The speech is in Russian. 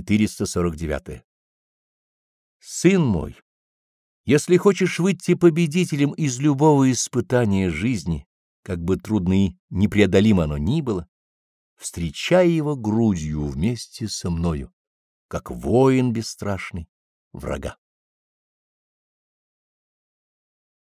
449. Сын мой, если хочешь выйти победителем из любого испытания жизни, как бы трудно и непреодолимо оно ни было, встречай его грудью вместе со мною, как воин бесстрашный врага.